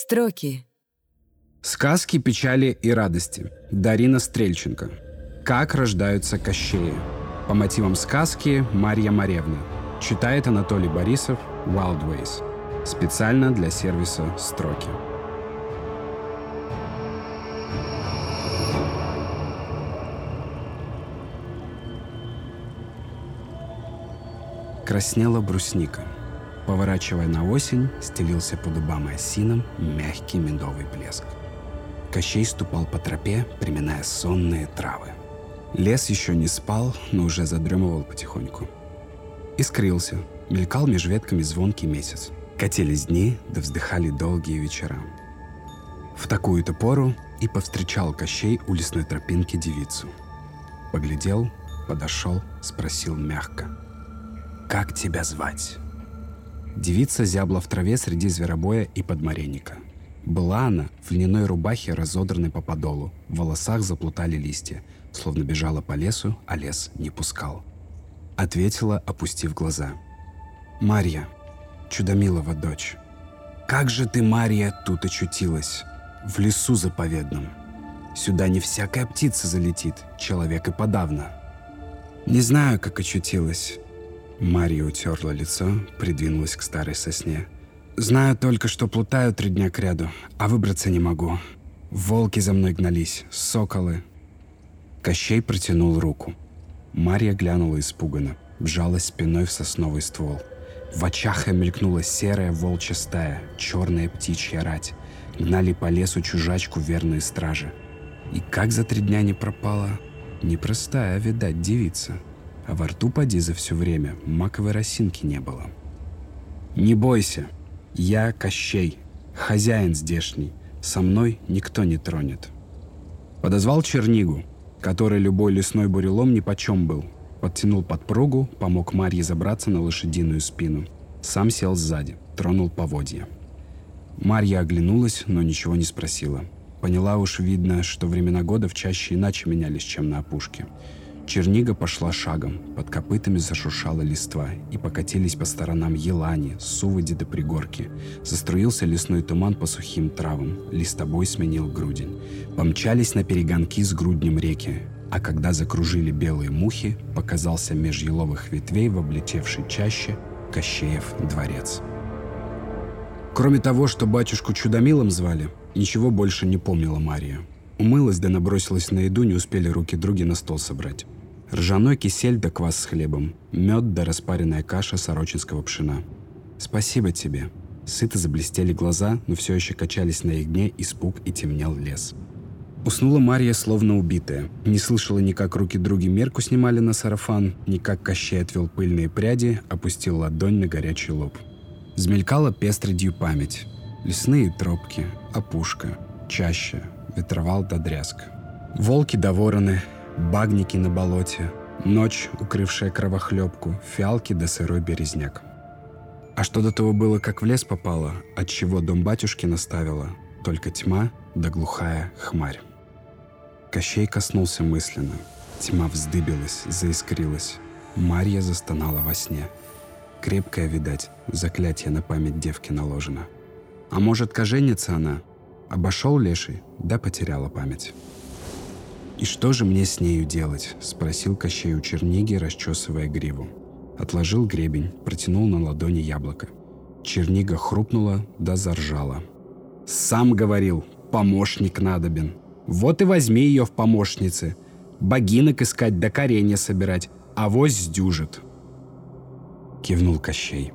Строки. Сказки печали и радости. Дарина Стрельченко. Как рождаются кощеи. По мотивам сказки Марья Маревна. Читает Анатолий Борисов Wildways. Специально для сервиса «Строки». Краснела брусника. Поворачивая на осень, стелился по дубам и осинам мягкий медовый блеск. Кощей ступал по тропе, приминая сонные травы. Лес еще не спал, но уже задремывал потихоньку. И скрылся, мелькал меж ветками звонкий месяц. Катились дни, да вздыхали долгие вечера. В такую-то пору и повстречал Кощей у лесной тропинки девицу. Поглядел, подошел, спросил мягко — «Как тебя звать?» Девица зябла в траве среди зверобоя и подмаренника. Была она в льняной рубахе, разодранной по подолу. В волосах заплутали листья, словно бежала по лесу, а лес не пускал. Ответила, опустив глаза. «Марья, Чудомилова дочь, как же ты, Марья, тут очутилась? В лесу заповедном. Сюда не всякая птица залетит, человек и подавно. Не знаю, как очутилась, Мария утерла лицо, придвинулась к старой сосне. «Знаю только, что плутаю три дня кряду, а выбраться не могу. Волки за мной гнались, соколы». Кощей протянул руку. Мария глянула испуганно, вжалась спиной в сосновый ствол. В очах мелькнула серая волчья стая, черная птичья рать. Гнали по лесу чужачку верные стражи. И как за три дня не пропала? Непростая, видать, девица а во рту поди за все время маковой росинки не было. «Не бойся, я Кощей, хозяин здешний, со мной никто не тронет». Подозвал Чернигу, который любой лесной бурелом нипочем был. Подтянул подпругу, помог Марье забраться на лошадиную спину. Сам сел сзади, тронул поводья. Марья оглянулась, но ничего не спросила. Поняла уж, видно, что времена года в чаще иначе менялись, чем на опушке. Чернига пошла шагом, под копытами зашуршала листва, и покатились по сторонам елани, суводи до пригорки. Заструился лесной туман по сухим травам, листобой сменил грудень. Помчались на перегонки с груднем реки, а когда закружили белые мухи, показался меж еловых ветвей в облетевшей чаще Кощеев дворец. Кроме того, что батюшку Чудомилом звали, ничего больше не помнила Мария. Умылась да набросилась на еду, не успели руки други на стол собрать. Ржаной кисель да квас с хлебом, мед да распаренная каша сорочинского пшена. Спасибо тебе. Сыто заблестели глаза, но все еще качались на их дне испуг и темнел лес. Уснула Марья, словно убитая. Не слышала ни как руки други мерку снимали на сарафан, ни как Кощей отвел пыльные пряди, опустил ладонь на горячий лоб. Змелькала пестредью память. Лесные тропки, опушка, чаще, ветровал да дрязг. Волки да вороны, багники на болоте, ночь, укрывшая кровохлебку, фиалки да сырой березняк. А что до того было, как в лес попало, от чего дом батюшки наставила, только тьма да глухая хмарь. Кощей коснулся мысленно. Тьма вздыбилась, заискрилась. Марья застонала во сне. Крепкая, видать, заклятие на память девки наложено. А может, коженица она? Обошел леший, да потеряла память. «И что же мне с нею делать?» — спросил Кощей у Черниги, расчесывая гриву. Отложил гребень, протянул на ладони яблоко. Чернига хрупнула да заржала. «Сам говорил, помощник надобен. Вот и возьми ее в помощницы. Богинок искать да коренья собирать, а вось сдюжит». Кивнул Кощей.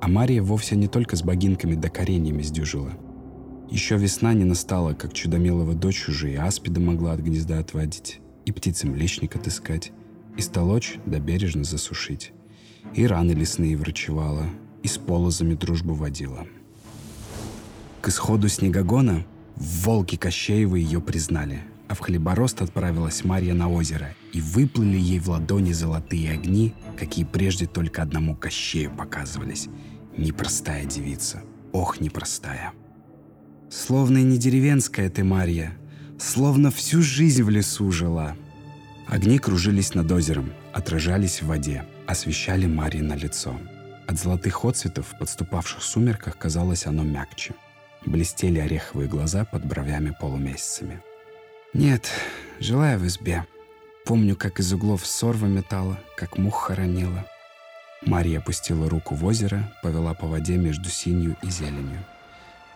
А Мария вовсе не только с богинками да кореньями сдюжила — еще весна не настала, как чудомилова дочь уже и аспида могла от гнезда отводить, и птицам лечник отыскать, и столочь да бережно засушить. И раны лесные врачевала, и с полозами дружбу водила. К исходу снегогона волки Кощеевы ее признали, а в хлеборост отправилась Марья на озеро, и выплыли ей в ладони золотые огни, какие прежде только одному Кощею показывались. Непростая девица, ох, непростая. Словно и не деревенская ты, Марья, словно всю жизнь в лесу жила. Огни кружились над озером, отражались в воде, освещали Марье на лицо. От золотых отцветов в подступавших сумерках казалось оно мягче. Блестели ореховые глаза под бровями полумесяцами. «Нет, жила я в избе. Помню, как из углов сорва метала, как мух хоронила». Марья опустила руку в озеро, повела по воде между синью и зеленью.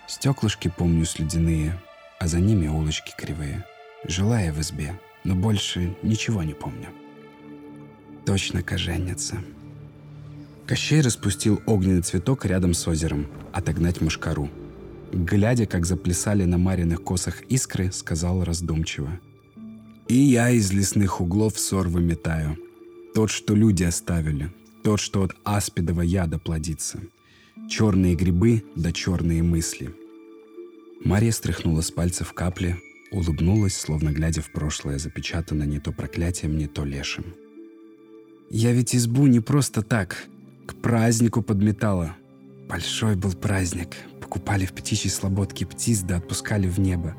Стеклышки помню слюдяные, а за ними улочки кривые. Жила я в избе, но больше ничего не помню. Точно коженница. Кощей распустил огненный цветок рядом с озером, отогнать мушкару. Глядя, как заплясали на Мариных косах искры, сказал раздумчиво. «И я из лесных углов сор выметаю. Тот, что люди оставили, тот, что от аспидова яда плодится. Черные грибы да черные мысли». Мария стряхнула с пальцев капли, улыбнулась, словно глядя в прошлое, запечатанное не то проклятием, не то лешим. «Я ведь избу не просто так, к празднику подметала. Большой был праздник. Покупали в птичьей слободке птиц да отпускали в небо.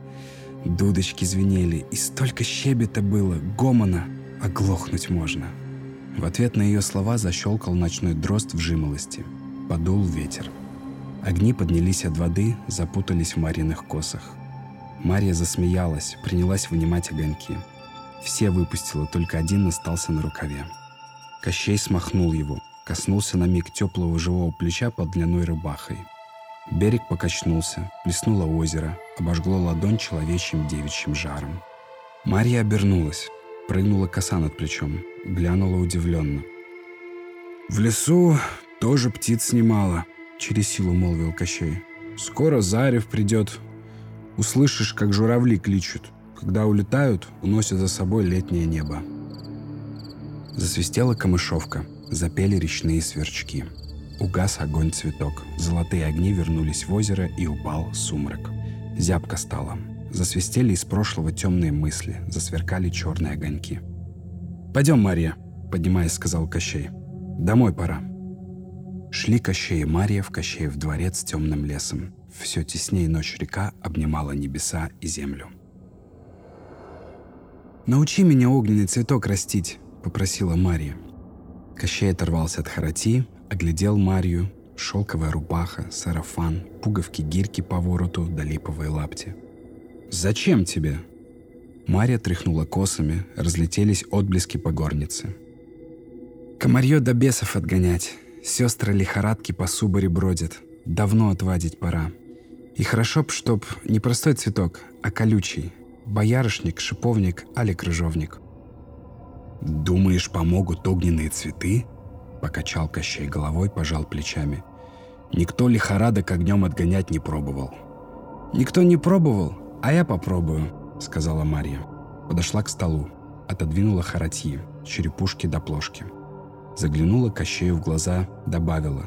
Дудочки звенели, и столько щебета было, гомона, оглохнуть можно». В ответ на ее слова защелкал ночной дрозд в жимолости. Подул ветер. Огни поднялись от воды, запутались в Мариных косах. Мария засмеялась, принялась вынимать огоньки. Все выпустила, только один остался на рукаве. Кощей смахнул его, коснулся на миг теплого живого плеча под длиной рыбахой. Берег покачнулся, плеснуло озеро, обожгло ладонь человечьим девичьим жаром. Мария обернулась, прыгнула коса над плечом, глянула удивленно. «В лесу тоже птиц немало», — через силу молвил Кощей. «Скоро Зарев придет, Услышишь, как журавли кличут. Когда улетают, уносят за собой летнее небо. Засвистела камышовка, запели речные сверчки. Угас огонь цветок, золотые огни вернулись в озеро и упал сумрак. Зябко стало. Засвистели из прошлого темные мысли, засверкали черные огоньки. «Пойдем, Мария», — поднимаясь, сказал Кощей. «Домой пора». Шли Кощей и Мария в Кощеев дворец темным лесом. Все теснее ночь река обнимала небеса и землю. «Научи меня огненный цветок растить», — попросила Мария. Кощей оторвался от харати, оглядел Марию, шелковая рубаха, сарафан, пуговки гирьки по вороту да липовые лапти. «Зачем тебе?» Мария тряхнула косами, разлетелись отблески по горнице. «Комарье до бесов отгонять. Сестры лихорадки по субаре бродят. Давно отвадить пора. И хорошо б, чтоб не простой цветок, а колючий. Боярышник, шиповник, али крыжовник. «Думаешь, помогут огненные цветы?» Покачал Кощей головой, пожал плечами. «Никто лихорадок огнем отгонять не пробовал». «Никто не пробовал, а я попробую», — сказала Марья. Подошла к столу, отодвинула харатьи, черепушки до плошки. Заглянула Кощею в глаза, добавила.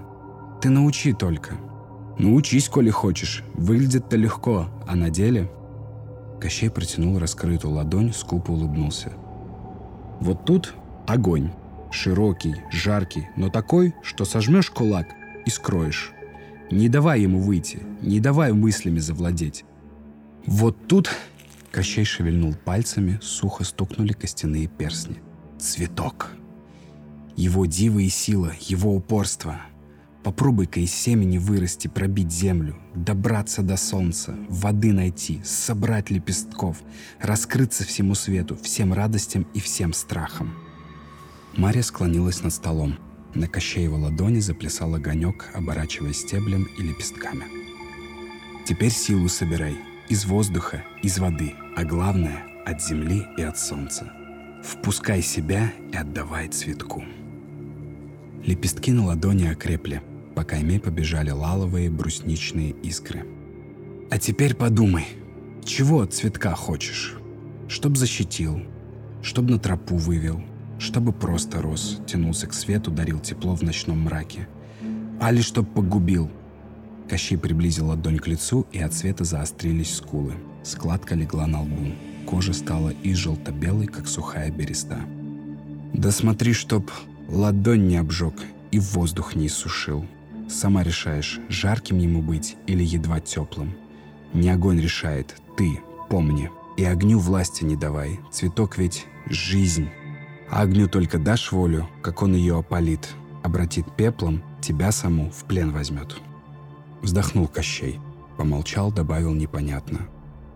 «Ты научи только, «Ну, учись, коли хочешь. Выглядит-то легко, а на деле...» Кощей протянул раскрытую ладонь, скупо улыбнулся. «Вот тут огонь. Широкий, жаркий, но такой, что сожмешь кулак и скроешь. Не давай ему выйти, не давай мыслями завладеть. Вот тут...» Кощей шевельнул пальцами, сухо стукнули костяные перстни. «Цветок!» Его дива и сила, его упорство — Попробуй-ка из семени вырасти, пробить землю, добраться до солнца, воды найти, собрать лепестков, раскрыться всему свету, всем радостям и всем страхам. Мария склонилась над столом. На Кощеева ладони заплясал огонек, оборачивая стеблем и лепестками. «Теперь силу собирай. Из воздуха, из воды, а главное — от земли и от солнца. Впускай себя и отдавай цветку». Лепестки на ладони окрепли — по кайме побежали лаловые брусничные искры. «А теперь подумай, чего от цветка хочешь? Чтоб защитил, чтоб на тропу вывел, чтобы просто рос, тянулся к свету, дарил тепло в ночном мраке. Али чтоб погубил». Кощей приблизил ладонь к лицу, и от света заострились скулы. Складка легла на лбу. Кожа стала и желто-белой, как сухая береста. «Да смотри, чтоб ладонь не обжег и воздух не иссушил», Сама решаешь, жарким ему быть или едва теплым. Не огонь решает, ты, помни. И огню власти не давай, цветок ведь жизнь. А огню только дашь волю, как он ее опалит, обратит пеплом, тебя саму в плен возьмет. Вздохнул Кощей, Помолчал, добавил непонятно.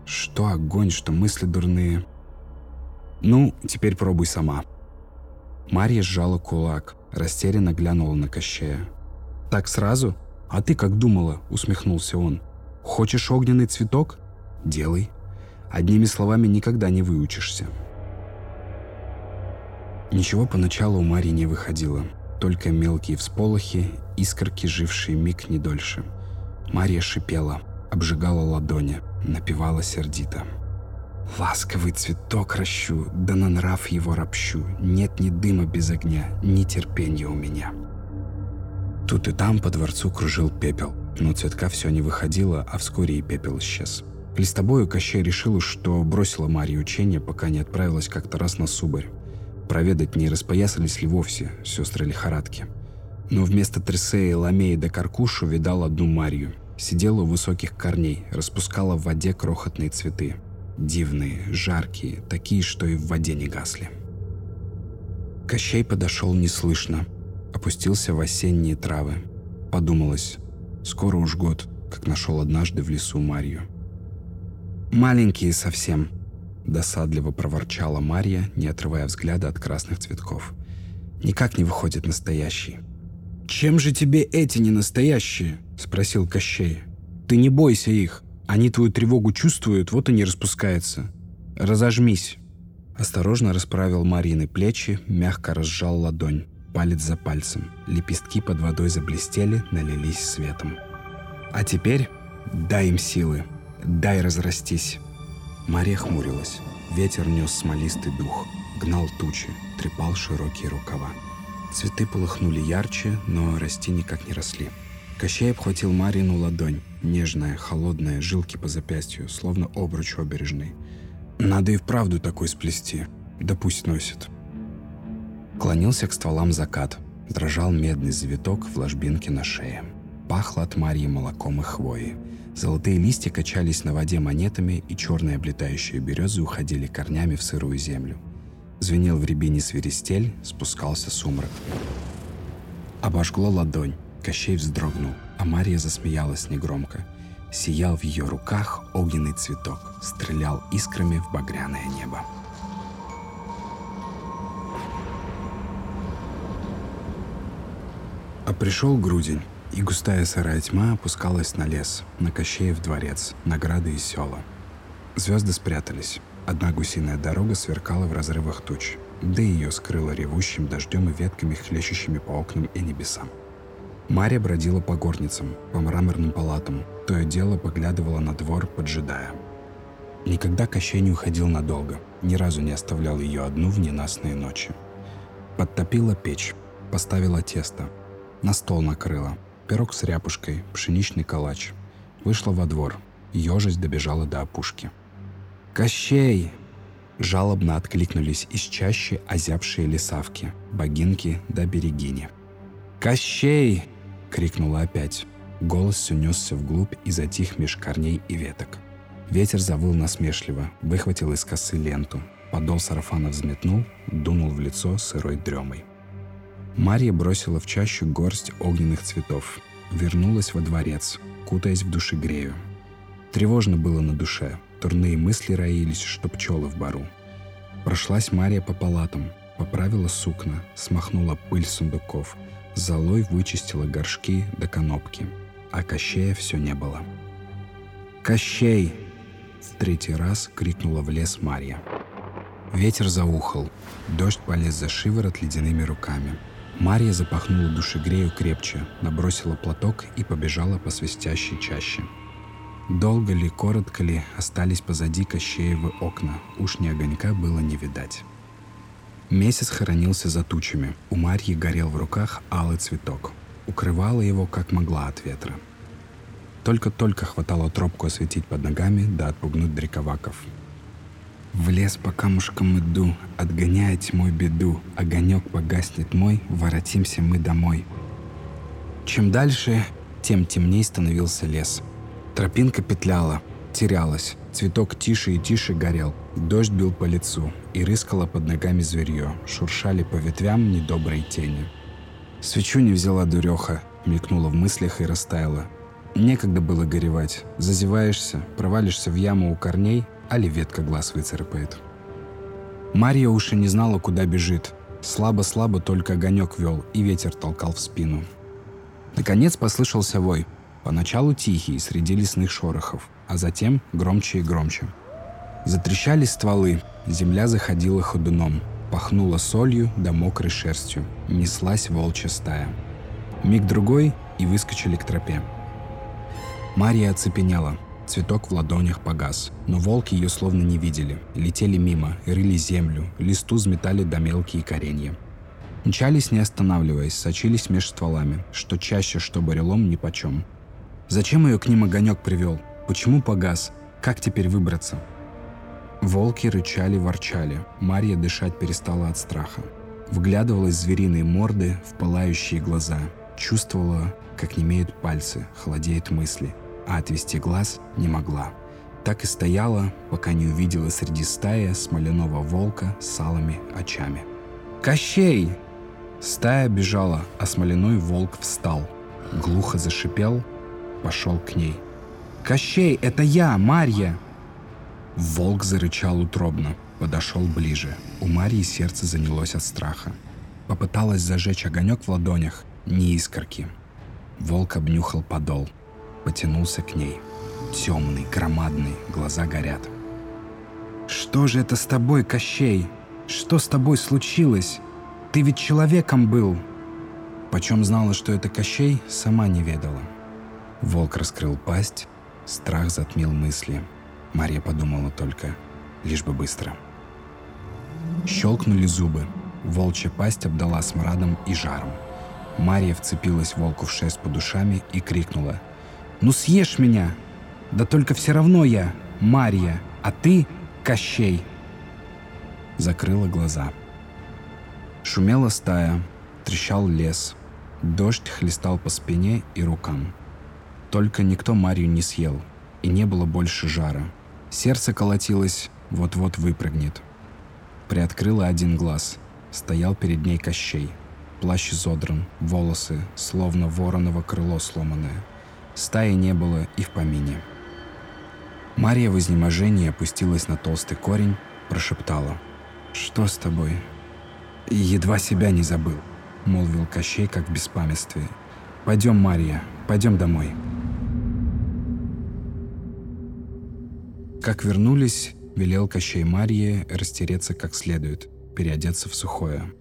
Что огонь, что мысли дурные. Ну, теперь пробуй сама. Марья сжала кулак, растерянно глянула на Кощея. «Так сразу? А ты как думала?» — усмехнулся он. «Хочешь огненный цветок? Делай. Одними словами никогда не выучишься». Ничего поначалу у Марии не выходило. Только мелкие всполохи, искорки, жившие миг не дольше. Мария шипела, обжигала ладони, напевала сердито. «Ласковый цветок ращу, да на нрав его ропщу. Нет ни дыма без огня, ни терпения у меня». Тут и там по дворцу кружил пепел, но цветка все не выходило, а вскоре и пепел исчез. Листобою Кощей решил, что бросила Мария учение, пока не отправилась как-то раз на Субарь проведать, не распоясались ли вовсе сестры лихорадки. Но вместо Тресея, Ламеи да Каркушу видал одну Марью. Сидела у высоких корней, распускала в воде крохотные цветы. Дивные, жаркие, такие, что и в воде не гасли. Кощей подошел неслышно, опустился в осенние травы. Подумалось, скоро уж год, как нашел однажды в лесу Марью. Маленькие совсем, Досадливо проворчала Марья, не отрывая взгляда от красных цветков. «Никак не выходит настоящий». «Чем же тебе эти не настоящие?» — спросил Кощей. «Ты не бойся их. Они твою тревогу чувствуют, вот и не распускаются. Разожмись». Осторожно расправил Марины плечи, мягко разжал ладонь, палец за пальцем. Лепестки под водой заблестели, налились светом. «А теперь дай им силы, дай разрастись». Мария хмурилась. Ветер нес смолистый дух, гнал тучи, трепал широкие рукава. Цветы полыхнули ярче, но расти никак не росли. Кощей обхватил Марину ладонь, нежная, холодная, жилки по запястью, словно обруч обережный. «Надо и вправду такой сплести. Да пусть носит». Клонился к стволам закат. Дрожал медный завиток в ложбинке на шее. Пахло от Марьи молоком и хвоей. Золотые листья качались на воде монетами, и черные облетающие березы уходили корнями в сырую землю. Звенел в рябине свиристель, спускался сумрак. Обожгло ладонь, Кощей вздрогнул, а Мария засмеялась негромко. Сиял в ее руках огненный цветок, стрелял искрами в багряное небо. А пришел грудень и густая сырая тьма опускалась на лес, на Кощеев дворец, награды и села. Звезды спрятались. Одна гусиная дорога сверкала в разрывах туч, да ее скрыла ревущим дождем и ветками, хлещущими по окнам и небесам. Мария бродила по горницам, по мраморным палатам, то и дело поглядывала на двор, поджидая. Никогда Кощей не уходил надолго, ни разу не оставлял ее одну в ненастные ночи. Подтопила печь, поставила тесто, на стол накрыла, пирог с ряпушкой, пшеничный калач. Вышла во двор, ежесть добежала до опушки. «Кощей!» Жалобно откликнулись из чаще озябшие лесавки, богинки да берегини. «Кощей!» — крикнула опять. Голос унесся вглубь и затих меж корней и веток. Ветер завыл насмешливо, выхватил из косы ленту. Подол сарафана взметнул, дунул в лицо сырой дремой. Марья бросила в чащу горсть огненных цветов. Вернулась во дворец, кутаясь в душегрею. Тревожно было на душе. Турные мысли роились, что пчелы в бару. Прошлась Мария по палатам, поправила сукна, смахнула пыль сундуков, золой вычистила горшки до конопки. А Кощея все не было. «Кощей!» — в третий раз крикнула в лес Марья. Ветер заухал, дождь полез за шиворот ледяными руками — Мария запахнула душегрею крепче, набросила платок и побежала по свистящей чаще. Долго ли, коротко ли, остались позади Кощеевы окна, уж ни огонька было не видать. Месяц хоронился за тучами, у Марьи горел в руках алый цветок. Укрывала его, как могла от ветра. Только-только хватало тропку осветить под ногами, да отпугнуть дриковаков — в лес по камушкам иду, отгоняя тьмой беду. Огонек погаснет мой, воротимся мы домой. Чем дальше, тем темней становился лес. Тропинка петляла, терялась. Цветок тише и тише горел. Дождь бил по лицу, и рыскало под ногами зверье. Шуршали по ветвям недобрые тени. Свечу не взяла дуреха, мелькнула в мыслях и растаяла. Некогда было горевать. Зазеваешься, провалишься в яму у корней, али ветка глаз выцарапает. Марья уж не знала, куда бежит. Слабо-слабо только огонек вел, и ветер толкал в спину. Наконец послышался вой. Поначалу тихий, среди лесных шорохов, а затем громче и громче. Затрещали стволы, земля заходила ходуном, пахнула солью да мокрой шерстью, неслась волчья стая. Миг-другой и выскочили к тропе. Мария оцепенела. Цветок в ладонях погас, но волки ее словно не видели. Летели мимо, рыли землю, листу взметали до мелкие коренья. Мчались, не останавливаясь, сочились меж стволами, что чаще, что барелом, ни почем. Зачем ее к ним огонек привел? Почему погас? Как теперь выбраться? Волки рычали, ворчали. Марья дышать перестала от страха. Вглядывалась в звериные морды, в пылающие глаза. Чувствовала, как немеют пальцы, холодеют мысли – а отвести глаз не могла. Так и стояла, пока не увидела среди стаи смоляного волка с алыми очами. «Кощей!» Стая бежала, а смоляной волк встал. Глухо зашипел, пошел к ней. «Кощей, это я, Марья!» Волк зарычал утробно, подошел ближе. У Марьи сердце занялось от страха. Попыталась зажечь огонек в ладонях, не искорки. Волк обнюхал подол – потянулся к ней. Темный, громадный, глаза горят. «Что же это с тобой, Кощей? Что с тобой случилось? Ты ведь человеком был!» Почем знала, что это Кощей, сама не ведала. Волк раскрыл пасть, страх затмил мысли. Мария подумала только, лишь бы быстро. Щелкнули зубы. Волчья пасть обдала смрадом и жаром. Мария вцепилась волку в шесть под ушами и крикнула — ну съешь меня. Да только все равно я Марья, а ты Кощей. Закрыла глаза. Шумела стая, трещал лес. Дождь хлестал по спине и рукам. Только никто Марию не съел, и не было больше жара. Сердце колотилось, вот-вот выпрыгнет. Приоткрыла один глаз. Стоял перед ней Кощей. Плащ изодран, волосы, словно вороново крыло сломанное – Стаи не было и в помине. Мария в изнеможении опустилась на толстый корень, прошептала. «Что с тобой?» «Едва себя не забыл», — молвил Кощей, как в беспамятстве. «Пойдем, Мария, пойдем домой». Как вернулись, велел Кощей Марье растереться как следует, переодеться в сухое.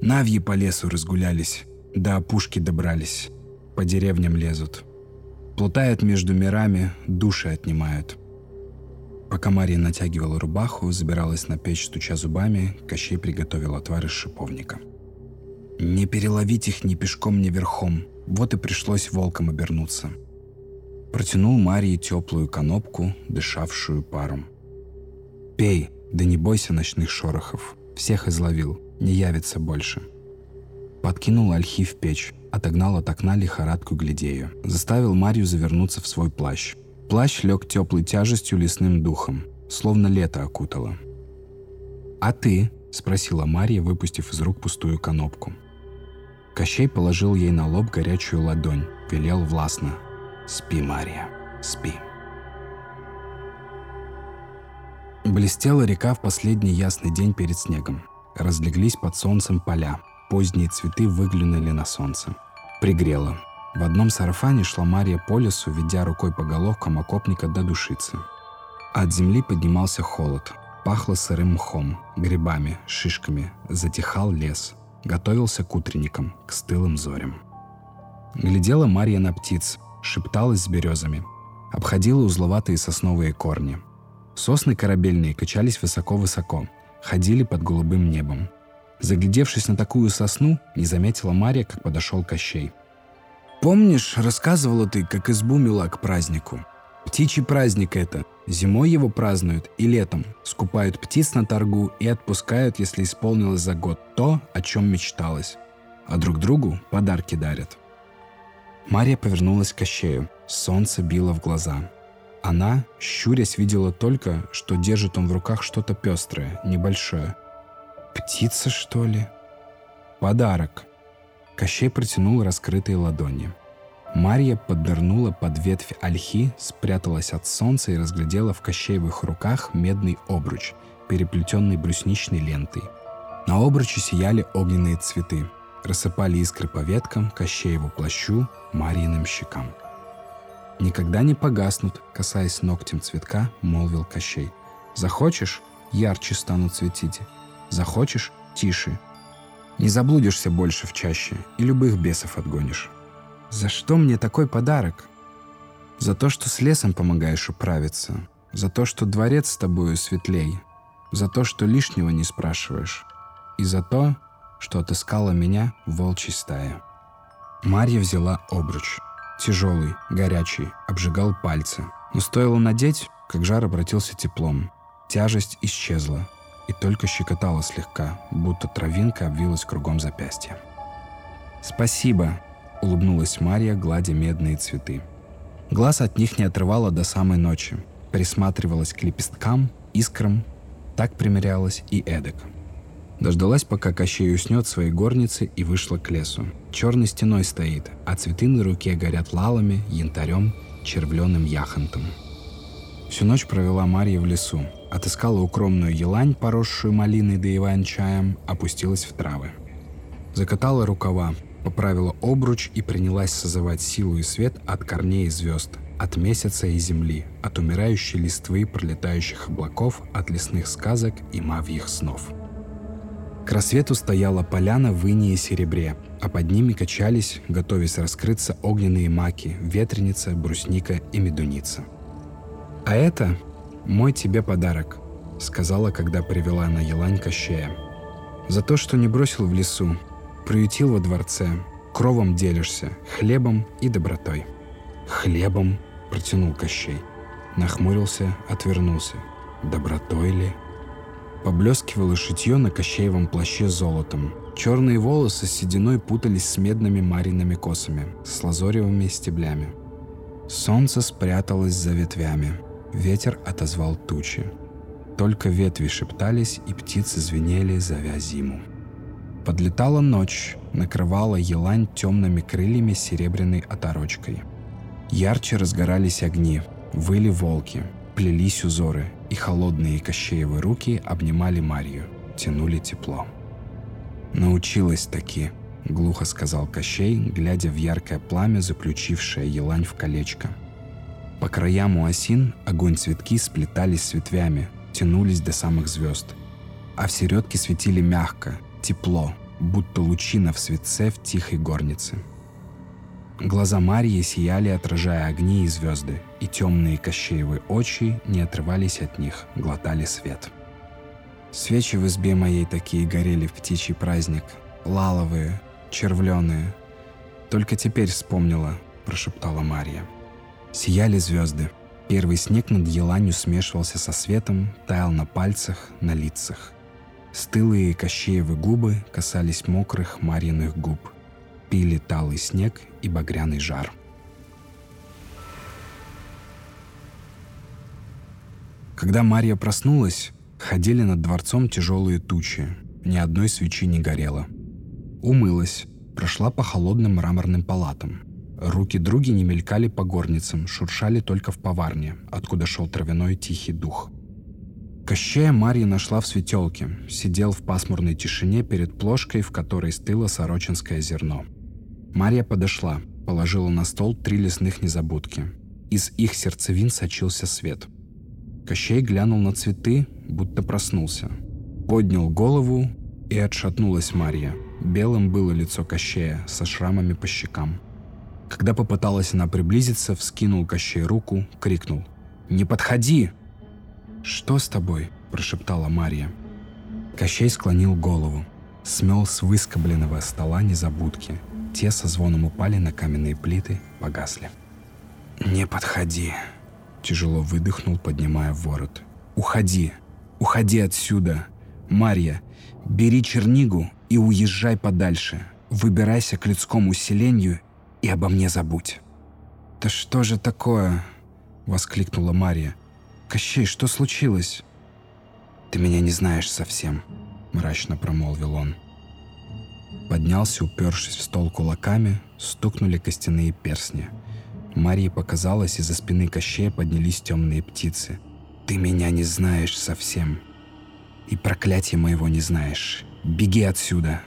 Навьи по лесу разгулялись, до опушки добрались по деревням лезут. Плутают между мирами, души отнимают. Пока Мария натягивала рубаху, забиралась на печь, стуча зубами, Кощей приготовил отвар из шиповника. Не переловить их ни пешком, ни верхом. Вот и пришлось волком обернуться. Протянул Марии теплую конопку, дышавшую паром. «Пей, да не бойся ночных шорохов. Всех изловил, не явится больше». Подкинул ольхи в печь, отогнал от окна лихорадку глядею. Заставил Марию завернуться в свой плащ. Плащ лег теплой тяжестью лесным духом, словно лето окутало. «А ты?» – спросила Мария, выпустив из рук пустую конопку. Кощей положил ей на лоб горячую ладонь, велел властно. «Спи, Мария, спи». Блестела река в последний ясный день перед снегом. Разлеглись под солнцем поля, Поздние цветы выглянули на солнце. Пригрело. В одном сарафане шла Мария по лесу, ведя рукой по головкам окопника до душицы. От земли поднимался холод. Пахло сырым мхом, грибами, шишками. Затихал лес. Готовился к утренникам, к стылым зорям. Глядела Мария на птиц, шепталась с березами. Обходила узловатые сосновые корни. Сосны корабельные качались высоко-высоко, ходили под голубым небом. Заглядевшись на такую сосну, не заметила Мария, как подошел Кощей. «Помнишь, рассказывала ты, как избу мила к празднику? Птичий праздник это. Зимой его празднуют и летом. Скупают птиц на торгу и отпускают, если исполнилось за год то, о чем мечталось. А друг другу подарки дарят». Мария повернулась к Кощею. Солнце било в глаза. Она, щурясь, видела только, что держит он в руках что-то пестрое, небольшое – Птица, что ли? Подарок. Кощей протянул раскрытые ладони. Марья поднырнула под ветвь ольхи, спряталась от солнца и разглядела в кощеевых руках медный обруч, переплетенный брусничной лентой. На обруче сияли огненные цветы, рассыпали искры по веткам, Кощееву плащу, Марьиным щекам. «Никогда не погаснут», — касаясь ногтем цветка, молвил Кощей. «Захочешь — ярче станут светить. Захочешь — тише. Не заблудишься больше в чаще и любых бесов отгонишь». За что мне такой подарок? За то, что с лесом помогаешь управиться. За то, что дворец с тобою светлей. За то, что лишнего не спрашиваешь. И за то, что отыскала меня в волчьей стае. Марья взяла обруч. Тяжелый, горячий, обжигал пальцы. Но стоило надеть, как жар обратился теплом. Тяжесть исчезла и только щекотала слегка, будто травинка обвилась кругом запястья. «Спасибо», — улыбнулась Марья, гладя медные цветы. Глаз от них не отрывала до самой ночи. Присматривалась к лепесткам, искрам, так примерялась и эдак. Дождалась, пока Кощей уснет в своей горнице и вышла к лесу. Черной стеной стоит, а цветы на руке горят лалами, янтарем, червленым яхонтом. Всю ночь провела Марья в лесу. Отыскала укромную елань, поросшую малиной да иван-чаем, опустилась в травы. Закатала рукава, поправила обруч и принялась созывать силу и свет от корней и звезд, от месяца и земли, от умирающей листвы пролетающих облаков, от лесных сказок и мавьих снов. К рассвету стояла поляна в инии серебре, а под ними качались, готовясь раскрыться огненные маки, ветреница, брусника и медуница. «А это мой тебе подарок», — сказала, когда привела на елань Кощея. «За то, что не бросил в лесу, приютил во дворце, кровом делишься, хлебом и добротой». «Хлебом?» — протянул Кощей. Нахмурился, отвернулся. «Добротой ли?» Поблескивало шитье на Кощеевом плаще золотом. Черные волосы с сединой путались с медными мариными косами, с лазоревыми стеблями. Солнце спряталось за ветвями. Ветер отозвал тучи. Только ветви шептались, и птицы звенели, зовя зиму. Подлетала ночь, накрывала елань темными крыльями серебряной оторочкой. Ярче разгорались огни, выли волки, плелись узоры, и холодные Кощеевы руки обнимали Марию, тянули тепло. «Научилась таки», — глухо сказал Кощей, глядя в яркое пламя, заключившее елань в колечко. По краям у осин огонь цветки сплетались с ветвями, тянулись до самых звезд. А в середке светили мягко, тепло, будто лучина в светце в тихой горнице. Глаза Марии сияли, отражая огни и звезды, и темные кощеевые очи не отрывались от них, глотали свет. Свечи в избе моей такие горели в птичий праздник, лаловые, червленые. Только теперь вспомнила, прошептала Мария. Сияли звезды. Первый снег над еланью смешивался со светом, таял на пальцах, на лицах. Стылые кощеевы губы касались мокрых Марьиных губ. Пили талый снег и багряный жар. Когда Марья проснулась, ходили над дворцом тяжелые тучи. Ни одной свечи не горело. Умылась, прошла по холодным мраморным палатам. Руки други не мелькали по горницам, шуршали только в поварне, откуда шел травяной тихий дух – Кощея Марья нашла в светелке, сидел в пасмурной тишине перед плошкой, в которой стыло сорочинское зерно. Марья подошла, положила на стол три лесных незабудки. Из их сердцевин сочился свет. Кощей глянул на цветы, будто проснулся. Поднял голову, и отшатнулась Марья. Белым было лицо Кощея, со шрамами по щекам. Когда попыталась она приблизиться, вскинул Кощей руку, крикнул. «Не подходи!» «Что с тобой?» – прошептала Марья. Кощей склонил голову, смел с выскобленного стола незабудки. Те со звоном упали на каменные плиты, погасли. «Не подходи!» – тяжело выдохнул, поднимая ворот. «Уходи! Уходи отсюда! Марья, бери чернигу и уезжай подальше. Выбирайся к людскому селению и обо мне забудь». «Да что же такое?» — воскликнула Мария. «Кощей, что случилось?» «Ты меня не знаешь совсем», — мрачно промолвил он. Поднялся, упершись в стол кулаками, стукнули костяные перстни. Марии показалось, из-за спины Кощея поднялись темные птицы. «Ты меня не знаешь совсем. И проклятия моего не знаешь. Беги отсюда!»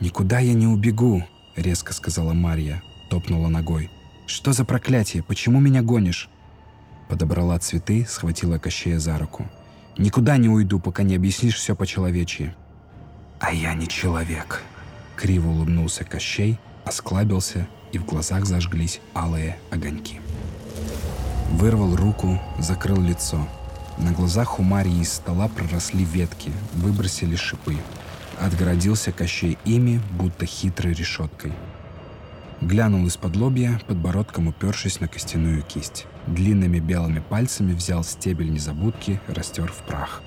«Никуда я не убегу!» — резко сказала Марья, топнула ногой. «Что за проклятие? Почему меня гонишь?» Подобрала цветы, схватила Кощея за руку. «Никуда не уйду, пока не объяснишь все по-человечьи». «А я не человек», — криво улыбнулся Кощей, осклабился, и в глазах зажглись алые огоньки. Вырвал руку, закрыл лицо. На глазах у Марии из стола проросли ветки, выбросили шипы. Отгородился Кощей ими, будто хитрой решеткой. Глянул из-под лобья, подбородком упершись на костяную кисть. Длинными белыми пальцами взял стебель незабудки, растер в прах.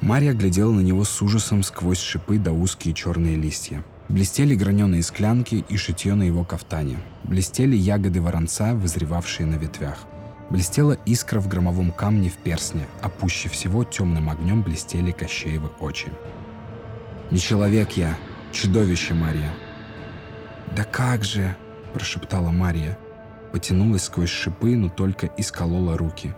Марья глядела на него с ужасом сквозь шипы да узкие черные листья. Блестели граненые склянки и шитье на его кафтане. Блестели ягоды воронца, вызревавшие на ветвях. Блестела искра в громовом камне в персне, а пуще всего темным огнем блестели Кощеевы очи. «Не человек я, чудовище, Марья!» «Да как же!» – прошептала Марья. Потянулась сквозь шипы, но только исколола руки.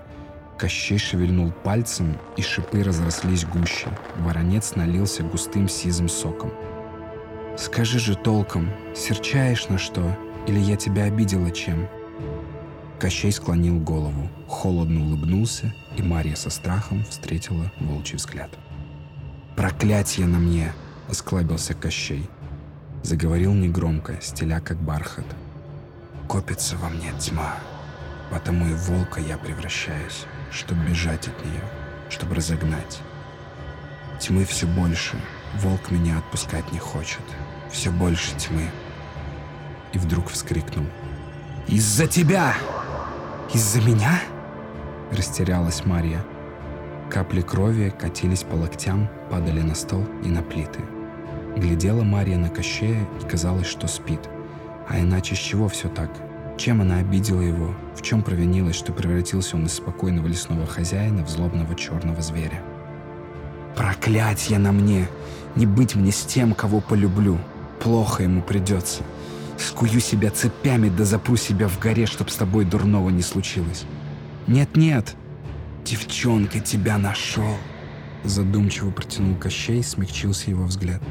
Кощей шевельнул пальцем, и шипы разрослись гуще. Воронец налился густым сизым соком. «Скажи же толком, серчаешь на что? Или я тебя обидела чем?» Кощей склонил голову, холодно улыбнулся, и Марья со страхом встретила волчий взгляд. «Проклятье на мне!» — осклабился Кощей. Заговорил негромко, стеля как бархат. «Копится во мне тьма, потому и волка я превращаюсь, чтобы бежать от нее, чтобы разогнать. Тьмы все больше, волк меня отпускать не хочет, все больше тьмы». И вдруг вскрикнул. «Из-за тебя!» «Из-за меня?» Растерялась Марья. Капли крови катились по локтям, падали на стол и на плиты. Глядела Марья на Кощея и казалось, что спит. А иначе с чего все так? Чем она обидела его? В чем провинилась, что превратился он из спокойного лесного хозяина в злобного черного зверя? «Проклятье на мне! Не быть мне с тем, кого полюблю! Плохо ему придется!» Скую себя цепями, да запру себя в горе, чтоб с тобой дурного не случилось. Нет-нет, девчонка тебя нашел. Задумчиво протянул Кощей, смягчился его взгляд.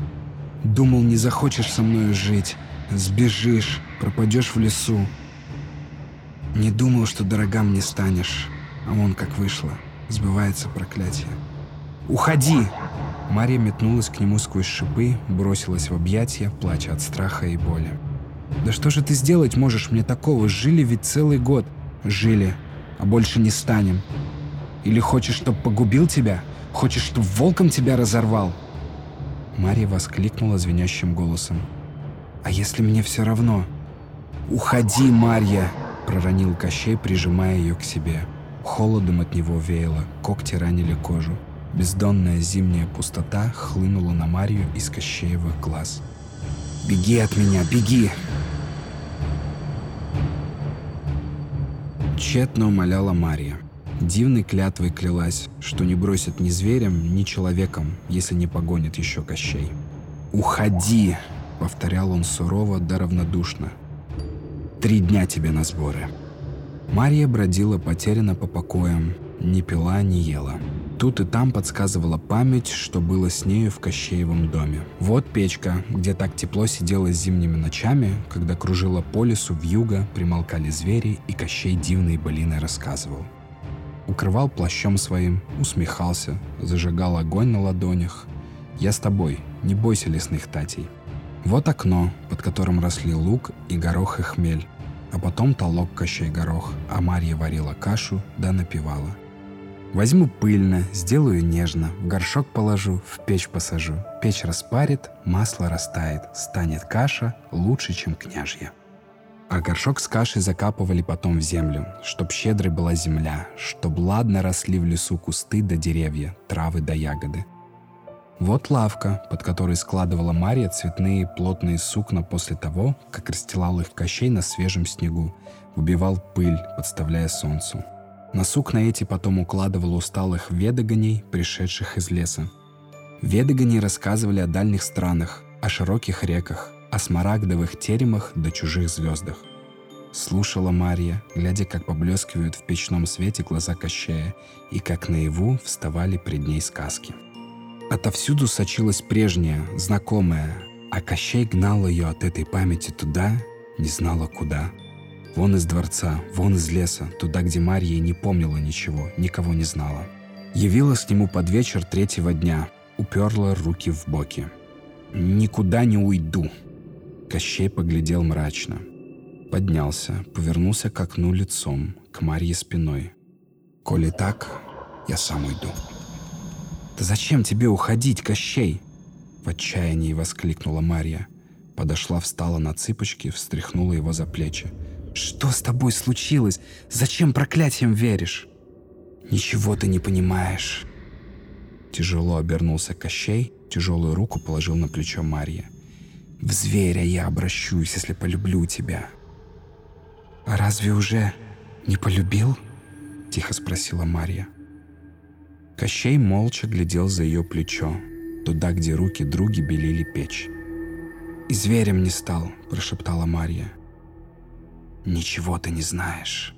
Думал, не захочешь со мною жить, сбежишь, пропадешь в лесу. Не думал, что дорога мне станешь, а вон как вышло, сбывается проклятие. «Уходи!» Мария метнулась к нему сквозь шипы, бросилась в объятия, плача от страха и боли. Да что же ты сделать можешь мне такого? Жили ведь целый год. Жили, а больше не станем. Или хочешь, чтоб погубил тебя? Хочешь, чтоб волком тебя разорвал?» Мария воскликнула звенящим голосом. «А если мне все равно?» «Уходи, Марья!» — проронил Кощей, прижимая ее к себе. Холодом от него веяло, когти ранили кожу. Бездонная зимняя пустота хлынула на Марию из Кощеевых глаз. «Беги от меня, беги!» Тщетно умоляла Мария. Дивной клятвой клялась, что не бросит ни зверем, ни человеком, если не погонит еще Кощей. «Уходи!» — повторял он сурово да равнодушно. «Три дня тебе на сборы». Мария бродила потеряна по покоям, ни пила, ни ела. Тут и там подсказывала память, что было с нею в Кощеевом доме. Вот печка, где так тепло сидела зимними ночами, когда кружила по лесу в юго, примолкали звери, и Кощей дивные былины рассказывал. Укрывал плащом своим, усмехался, зажигал огонь на ладонях. «Я с тобой, не бойся лесных татей». Вот окно, под которым росли лук и горох и хмель. А потом толок Кощей горох, а Марья варила кашу да напевала – Возьму пыльно, сделаю нежно, в горшок положу, в печь посажу. Печь распарит, масло растает, станет каша лучше, чем княжья. А горшок с кашей закапывали потом в землю, чтоб щедрой была земля, чтоб ладно росли в лесу кусты да деревья, травы да ягоды. Вот лавка, под которой складывала Марья цветные плотные сукна после того, как расстилал их Кощей на свежем снегу, убивал пыль, подставляя солнцу. На сукна эти потом укладывал усталых ведогоней, пришедших из леса. Ведогони рассказывали о дальних странах, о широких реках, о смарагдовых теремах до чужих звездах. Слушала Марья, глядя, как поблескивают в печном свете глаза Кощея, и как наяву вставали пред ней сказки. Отовсюду сочилась прежняя, знакомая, а Кощей гнал ее от этой памяти туда, не знала куда. Вон из дворца, вон из леса, туда, где Марья не помнила ничего, никого не знала. Явилась к нему под вечер третьего дня, уперла руки в боки. «Никуда не уйду!» Кощей поглядел мрачно. Поднялся, повернулся к окну лицом, к Марье спиной. «Коли так, я сам уйду». «Да зачем тебе уходить, Кощей?» В отчаянии воскликнула Марья. Подошла, встала на цыпочки, встряхнула его за плечи. «Что с тобой случилось? Зачем проклятием веришь?» «Ничего ты не понимаешь». Тяжело обернулся Кощей, тяжелую руку положил на плечо Марья. «В зверя я обращусь, если полюблю тебя». «А разве уже не полюбил?» — тихо спросила Марья. Кощей молча глядел за ее плечо, туда, где руки други белили печь. «И зверем не стал», — прошептала Марья. «Ничего ты не знаешь».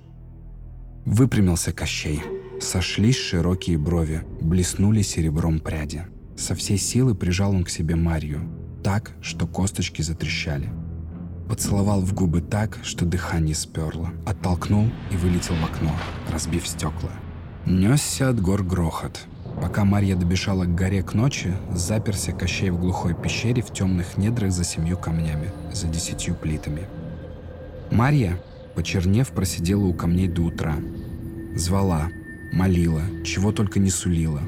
Выпрямился Кощей. Сошлись широкие брови, блеснули серебром пряди. Со всей силы прижал он к себе Марью, так, что косточки затрещали. Поцеловал в губы так, что дыхание сперло, оттолкнул и вылетел в окно, разбив стекла. Несся от гор грохот. Пока Марья добежала к горе к ночи, заперся Кощей в глухой пещере в темных недрах за семью камнями, за десятью плитами. Марья, почернев, просидела у камней до утра. Звала, молила, чего только не сулила.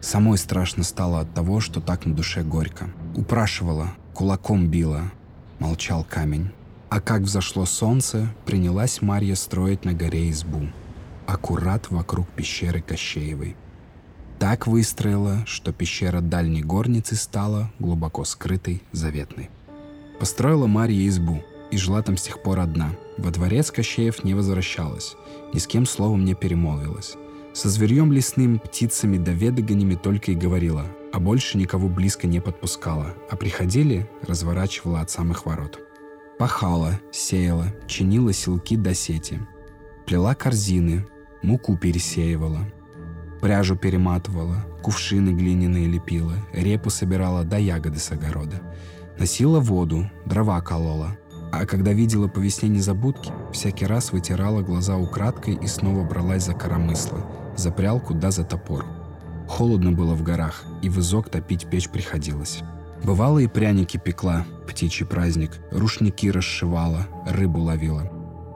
Самой страшно стало от того, что так на душе горько. Упрашивала, кулаком била. Молчал камень. А как взошло солнце, принялась Марья строить на горе избу аккурат вокруг пещеры Кощеевой. Так выстроила, что пещера дальней горницы стала глубоко скрытой, заветной. Построила Марья избу и жила там с тех пор одна. Во дворец Кощеев не возвращалась, ни с кем словом не перемолвилась. Со зверьем лесным, птицами да ведоганями только и говорила, а больше никого близко не подпускала, а приходили, разворачивала от самых ворот. Пахала, сеяла, чинила силки до сети, плела корзины, муку пересеивала, пряжу перематывала, кувшины глиняные лепила, репу собирала до ягоды с огорода, носила воду, дрова колола, а когда видела по весне незабудки, всякий раз вытирала глаза украдкой и снова бралась за коромысло, за прялку да за топор. Холодно было в горах, и в изок топить печь приходилось. Бывало и пряники пекла, птичий праздник, рушники расшивала, рыбу ловила.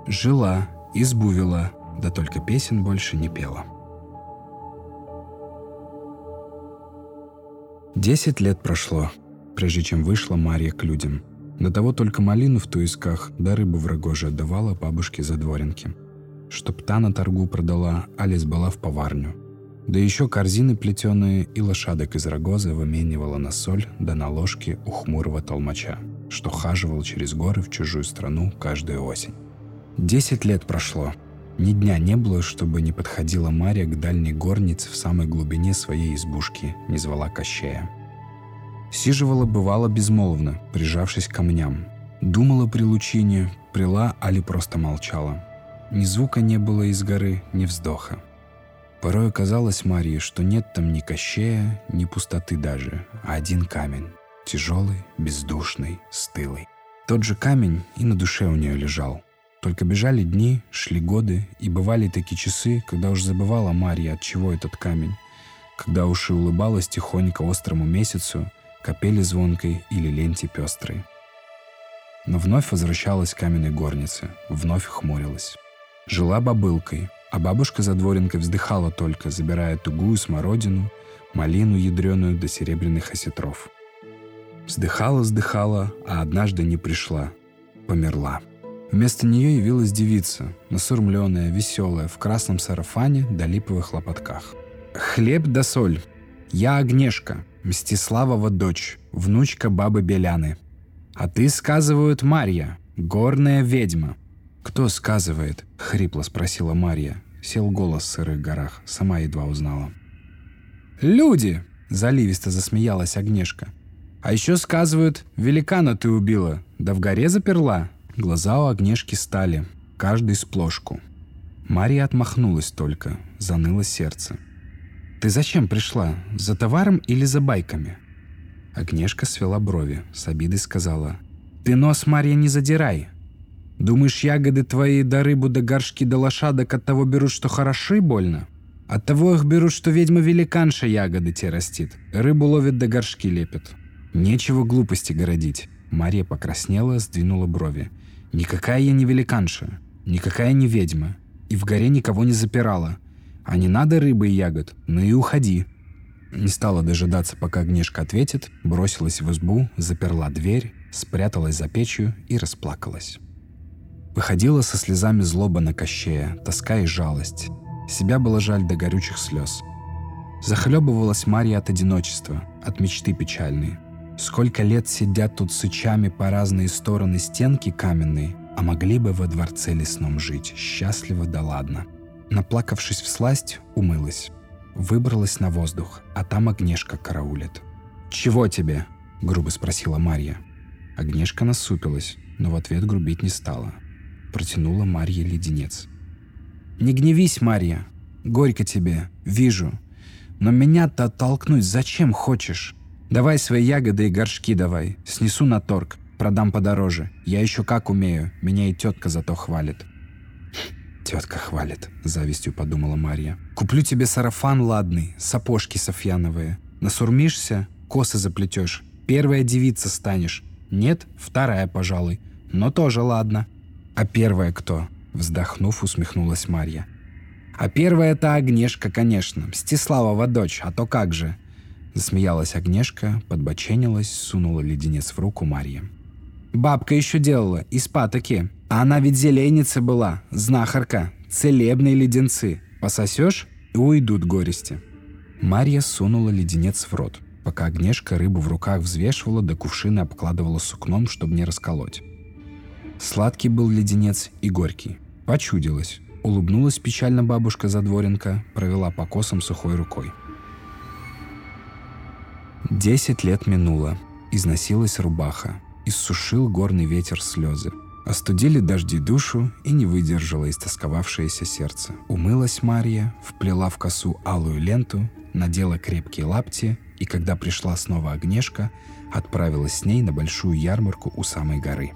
Жила, избу вела, да только песен больше не пела. Десять лет прошло, прежде чем вышла Марья к людям. До того только малину в туисках, да рыбу в рогоже отдавала бабушке за дворенки. Чтоб та на торгу продала, Алис была в поварню. Да еще корзины плетеные и лошадок из рогоза выменивала на соль да на ложки у хмурого толмача, что хаживал через горы в чужую страну каждую осень. Десять лет прошло, ни дня не было, чтобы не подходила Мария к дальней горнице в самой глубине своей избушки, не звала Кощея. Сиживала бывало безмолвно, прижавшись к камням. Думала при лучине, прила, али просто молчала. Ни звука не было из горы, ни вздоха. Порой казалось Марии, что нет там ни Кощея, ни пустоты даже, а один камень. Тяжелый, бездушный, стылый. Тот же камень и на душе у нее лежал – только бежали дни, шли годы, и бывали такие часы, когда уж забывала Марья, от чего этот камень, когда уж и улыбалась тихонько острому месяцу, капели звонкой или ленте пестрой. Но вновь возвращалась к каменной горнице, вновь хмурилась. Жила бабылкой, а бабушка за дворенкой вздыхала только, забирая тугую смородину, малину ядреную до серебряных осетров. Вздыхала-вздыхала, а однажды не пришла, померла. Вместо нее явилась девица, насурмленная, веселая, в красном сарафане да липовых лопатках. «Хлеб да соль. Я Агнешка, Мстиславова дочь, внучка бабы Беляны. А ты, сказывают, Марья, горная ведьма». «Кто сказывает?» — хрипло спросила Марья. Сел голос в сырых горах, сама едва узнала. «Люди!» — заливисто засмеялась Агнешка. А еще сказывают, великана ты убила, да в горе заперла. Глаза у Агнешки стали, каждый сплошку. Мария отмахнулась только, заныло сердце. «Ты зачем пришла? За товаром или за байками?» Агнешка свела брови, с обидой сказала. «Ты нос, Марья, не задирай. Думаешь, ягоды твои да рыбу да горшки да лошадок от того берут, что хороши больно? От того их берут, что ведьма-великанша ягоды те растит. Рыбу ловит да горшки лепит. Нечего глупости городить. Мария покраснела, сдвинула брови. Никакая я не великанша. Никакая не ведьма. И в горе никого не запирала. А не надо рыбы и ягод, ну и уходи. Не стала дожидаться, пока Агнешка ответит, бросилась в избу, заперла дверь, спряталась за печью и расплакалась. Выходила со слезами злоба на Кощея, тоска и жалость. Себя было жаль до горючих слез. Захлебывалась Марья от одиночества, от мечты печальной. Сколько лет сидят тут сычами по разные стороны стенки каменные, а могли бы во дворце лесном жить, счастливо да ладно. Наплакавшись в сласть, умылась. Выбралась на воздух, а там Агнешка караулит. «Чего тебе?» — грубо спросила Марья. Агнешка насупилась, но в ответ грубить не стала. Протянула Марье леденец. «Не гневись, Марья. Горько тебе, вижу. Но меня-то оттолкнуть зачем хочешь? Давай свои ягоды и горшки давай. Снесу на торг, продам подороже. Я еще как умею, меня и тетка зато хвалит». «Тетка хвалит», — завистью подумала Марья. «Куплю тебе сарафан ладный, сапожки софьяновые. Насурмишься, косы заплетешь. Первая девица станешь. Нет, вторая, пожалуй. Но тоже ладно. А первая кто?» Вздохнув, усмехнулась Марья. «А первая это Агнешка, конечно. Мстиславова дочь, а то как же?» Засмеялась Агнешка, подбоченилась, сунула леденец в руку Марье. «Бабка еще делала, из патоки. А она ведь зеленица была, знахарка, целебные леденцы. Пососешь и уйдут горести». Марья сунула леденец в рот, пока Агнешка рыбу в руках взвешивала до кувшина обкладывала сукном, чтобы не расколоть. Сладкий был леденец и горький. Почудилась. Улыбнулась печально бабушка Задворенко, провела по косам сухой рукой. Десять лет минуло. Износилась рубаха. Иссушил горный ветер слезы. Остудили дожди душу и не выдержало истосковавшееся сердце. Умылась Марья, вплела в косу алую ленту, надела крепкие лапти и, когда пришла снова Огнешка, отправилась с ней на большую ярмарку у самой горы.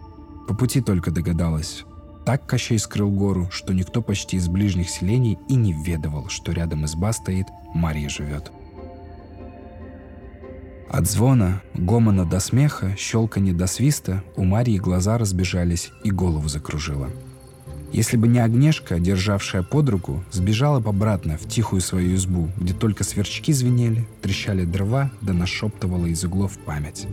По пути только догадалась. Так Кощей скрыл гору, что никто почти из ближних селений и не ведовал, что рядом изба стоит, Мария живет. От звона, гомона до смеха, щелканья до свиста у Марии глаза разбежались и голову закружило. Если бы не Огнешка, державшая под руку, сбежала бы обратно в тихую свою избу, где только сверчки звенели, трещали дрова, да нашептывала из углов память.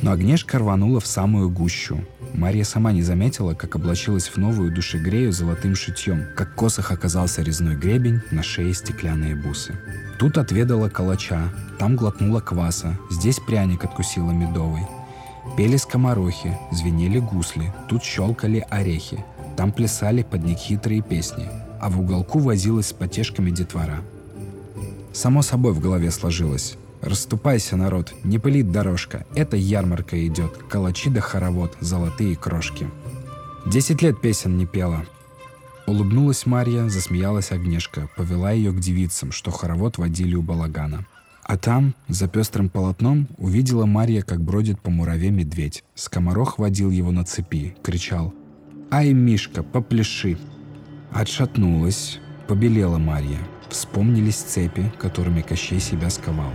Но Огнешка рванула в самую гущу, Мария сама не заметила, как облачилась в новую душегрею золотым шитьем, как косах оказался резной гребень, на шее стеклянные бусы. Тут отведала калача, там глотнула кваса, здесь пряник откусила медовый. Пели скоморохи, звенели гусли, тут щелкали орехи, там плясали под нехитрые песни, а в уголку возилась с потешками детвора. Само собой в голове сложилось. Расступайся, народ, не пылит дорожка. Это ярмарка идет, калачи да хоровод, золотые крошки. Десять лет песен не пела. Улыбнулась Марья, засмеялась Огнешка, повела ее к девицам, что хоровод водили у балагана. А там, за пестрым полотном, увидела Марья, как бродит по мураве медведь. Скоморох водил его на цепи, кричал «Ай, Мишка, попляши!» Отшатнулась, побелела Марья. Вспомнились цепи, которыми Кощей себя сковал.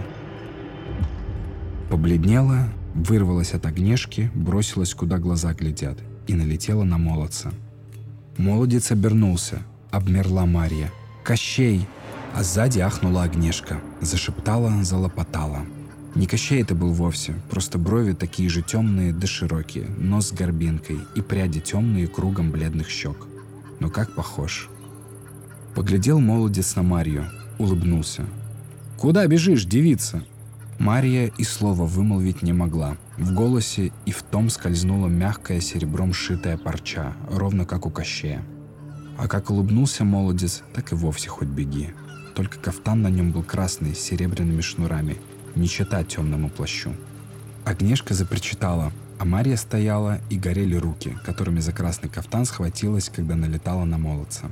Побледнела, вырвалась от огнешки, бросилась, куда глаза глядят, и налетела на молодца. Молодец обернулся, обмерла Марья. «Кощей!» А сзади ахнула огнешка, зашептала, залопотала. Не Кощей это был вовсе, просто брови такие же темные да широкие, нос с горбинкой и пряди темные кругом бледных щек. Но как похож. Поглядел молодец на Марью, улыбнулся. «Куда бежишь, девица?» Мария и слова вымолвить не могла. В голосе и в том скользнула мягкая серебром сшитая парча, ровно как у Кощея. А как улыбнулся молодец, так и вовсе хоть беги. Только кафтан на нем был красный, с серебряными шнурами, не чета темному плащу. Агнешка запричитала, а Марья стояла, и горели руки, которыми за красный кафтан схватилась, когда налетала на молодца.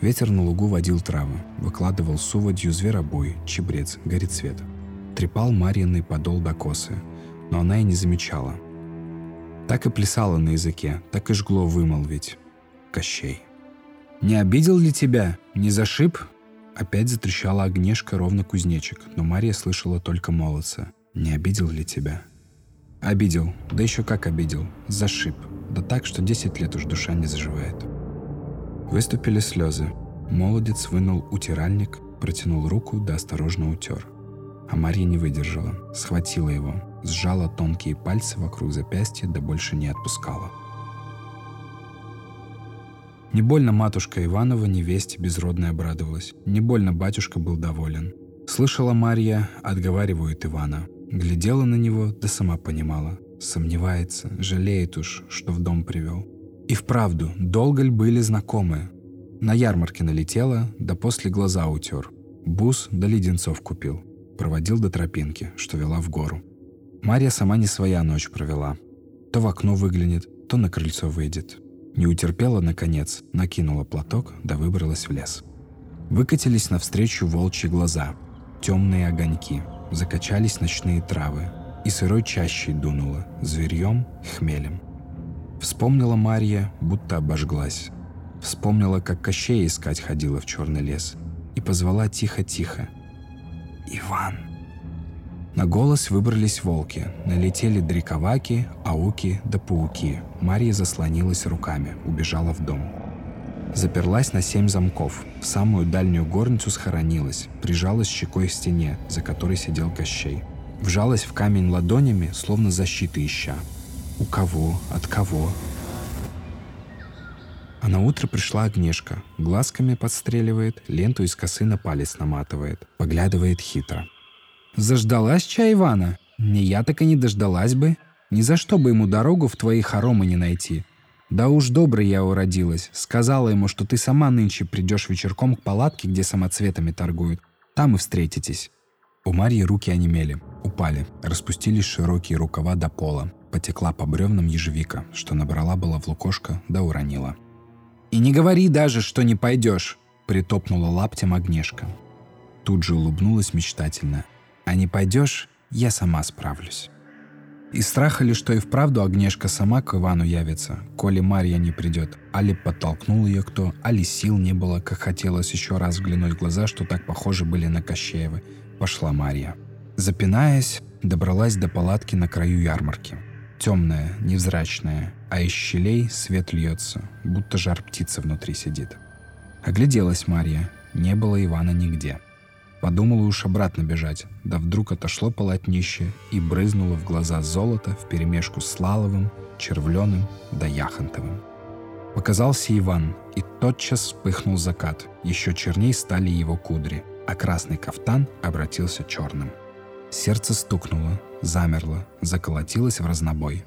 Ветер на лугу водил травы, выкладывал суводью зверобой, чебрец, горецвет. Трепал Марьиный подол до косы, но она и не замечала. Так и плясала на языке, так и жгло вымолвить. Кощей. «Не обидел ли тебя? Не зашиб?» Опять затрещала огнешка ровно кузнечик, но Мария слышала только молодца. «Не обидел ли тебя?» Обидел, да еще как обидел, зашиб, да так, что 10 лет уж душа не заживает. Выступили слезы. Молодец вынул утиральник, протянул руку да осторожно утер. А Марья не выдержала, схватила его, сжала тонкие пальцы вокруг запястья, да больше не отпускала. Не больно матушка Иванова невесте безродной обрадовалась, не больно батюшка был доволен. Слышала Марья, отговаривают Ивана – Глядела на него, да сама понимала. Сомневается, жалеет уж, что в дом привел. И вправду, долго ли были знакомы? На ярмарке налетела, да после глаза утер. Бус да леденцов купил. Проводил до тропинки, что вела в гору. Марья сама не своя ночь провела. То в окно выглянет, то на крыльцо выйдет. Не утерпела, наконец, накинула платок, да выбралась в лес. Выкатились навстречу волчьи глаза, темные огоньки — закачались ночные травы, и сырой чащей дунуло, зверьем, хмелем. Вспомнила Марья, будто обожглась. Вспомнила, как Кощей искать ходила в черный лес, и позвала тихо-тихо. «Иван!» На голос выбрались волки, налетели дриковаки, ауки да пауки. Марья заслонилась руками, убежала в дом. Заперлась на семь замков, в самую дальнюю горницу схоронилась, прижалась щекой к стене, за которой сидел Кощей. Вжалась в камень ладонями, словно защиты ища. У кого? От кого? А на утро пришла Огнешка, глазками подстреливает, ленту из косы на палец наматывает, поглядывает хитро. «Заждалась чай Ивана? Не я так и не дождалась бы. Ни за что бы ему дорогу в твои хоромы не найти. Да уж добрый я уродилась. Сказала ему, что ты сама нынче придешь вечерком к палатке, где самоцветами торгуют. Там и встретитесь. У Марьи руки онемели, упали, распустились широкие рукава до пола. Потекла по бревнам ежевика, что набрала была в лукошко, да уронила. «И не говори даже, что не пойдешь!» — притопнула лаптем огнешка. Тут же улыбнулась мечтательно. «А не пойдешь, я сама справлюсь». И страха ли, что и вправду Агнешка сама к Ивану явится, коли Марья не придет. Али подтолкнул ее кто, али сил не было, как хотелось еще раз взглянуть в глаза, что так похожи были на Кощеевы. Пошла Марья. Запинаясь, добралась до палатки на краю ярмарки. Темная, невзрачная, а из щелей свет льется, будто жар птица внутри сидит. Огляделась Марья, не было Ивана нигде — Подумала уж обратно бежать, да вдруг отошло полотнище и брызнуло в глаза золото вперемешку с лаловым, червленым да яхонтовым. Показался Иван, и тотчас вспыхнул закат. Еще черней стали его кудри, а красный кафтан обратился черным. Сердце стукнуло, замерло, заколотилось в разнобой.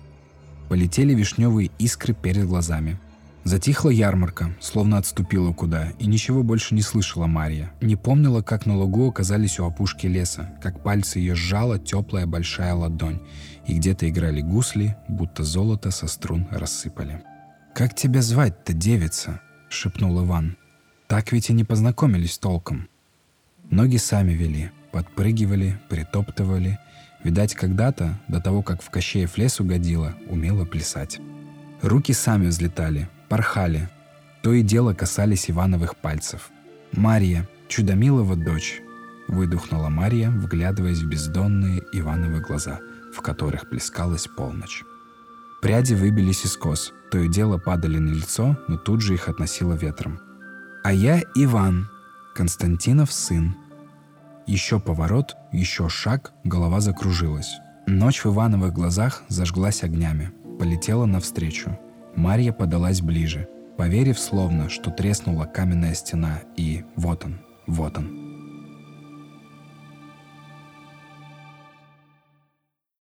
Полетели вишневые искры перед глазами — Затихла ярмарка, словно отступила куда, и ничего больше не слышала Мария. Не помнила, как на лугу оказались у опушки леса, как пальцы ее сжала теплая большая ладонь, и где-то играли гусли, будто золото со струн рассыпали. «Как тебя звать-то, девица?» — шепнул Иван. «Так ведь и не познакомились толком». Ноги сами вели, подпрыгивали, притоптывали. Видать, когда-то, до того, как в Кощеев лес угодила, умела плясать. Руки сами взлетали, порхали. То и дело касались Ивановых пальцев. «Марья, Чудомилова дочь», — выдохнула Марья, вглядываясь в бездонные Ивановы глаза, в которых плескалась полночь. Пряди выбились из кос, то и дело падали на лицо, но тут же их относило ветром. «А я Иван, Константинов сын». Еще поворот, еще шаг, голова закружилась. Ночь в Ивановых глазах зажглась огнями, полетела навстречу. Марья подалась ближе, поверив словно, что треснула каменная стена, и вот он, вот он,